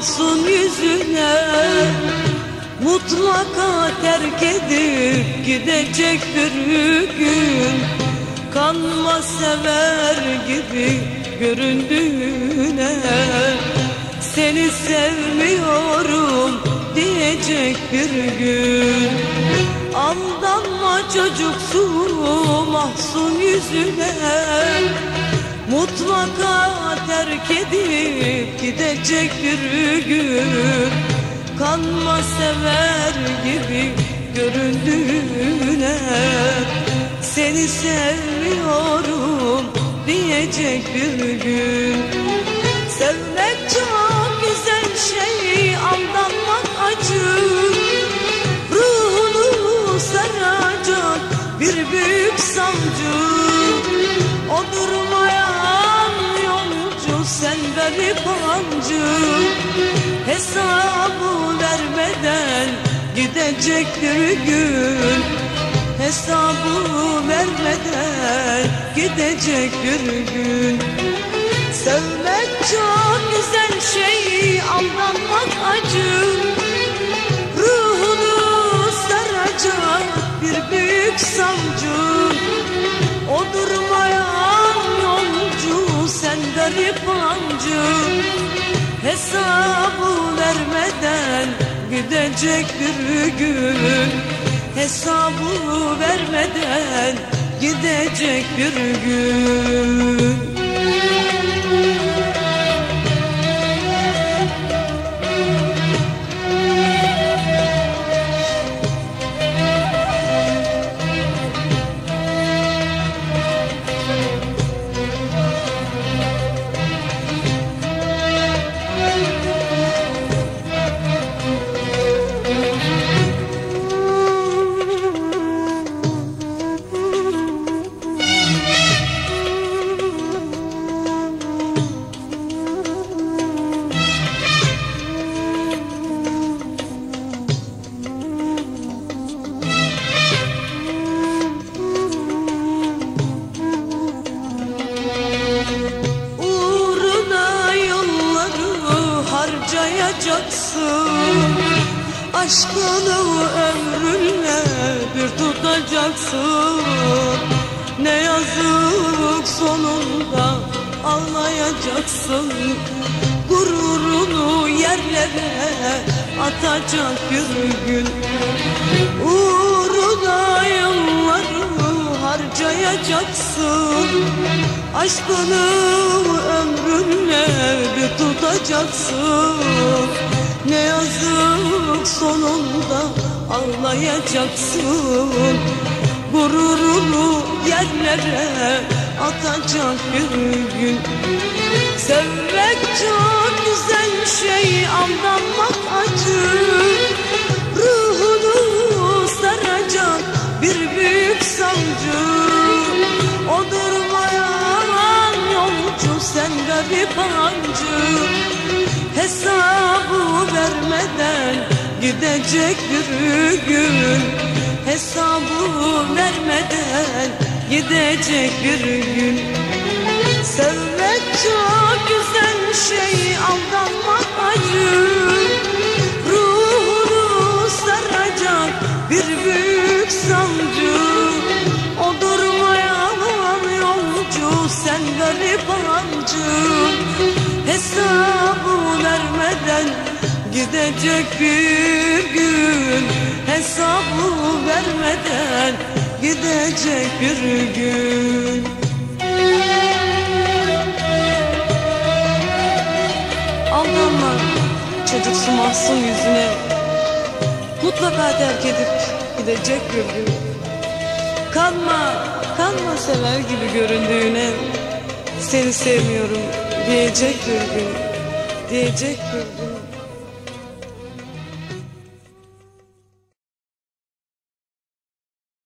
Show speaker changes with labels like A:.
A: mahzun yüzüne Mutlaka terk edip gidecek bir gün. Kanma sever gibi göründüğüne Seni sevmiyorum diyecek bir gün. Aldanma çocuksu mahzun yüzüne Mutlaka terk edip gidecek bir gün Kanma sever gibi göründüğüne Seni sevmiyorum diyecek bir gün büyük sancı. O durmayan yolcu sen garip hancı Hesabı vermeden gidecek bir gün. Hesabı vermeden gidecek bir gün. Sevmek çok güzel şey aldanmak acı. Ruhunu saracak bir büyük sancı garip hancı Hesabı vermeden gidecek bir gün. Hesabı vermeden gidecek bir gün harcayacaksın Aşkını ömrünle bir tutacaksın. Ne yazık sonunda ağlayacaksın Gururunu yerlere atacak bir gün. Uğruna yılları harcayacaksın Aşkını ömrünle bir tutacaksın. Ne yazık sonunda ağlayacaksın. Gururunu yerlere atacak bir gün. Sevmek çok güzel şey garip hancı Hesabı vermeden gidecek bir gün Hesabı vermeden gidecek bir gün Sevmek çok güzel şey aldanmak garip hancı Hesabı vermeden gidecek bir gün. Hesabı vermeden gidecek bir gün. Aldanma çocuksu mahzun yüzüne Mutlaka terk edip gidecek bir gün. Kanma, kanma sever gibi göründüğüne Seni sevmiyorum diyecek bir gün Diyecek bir gün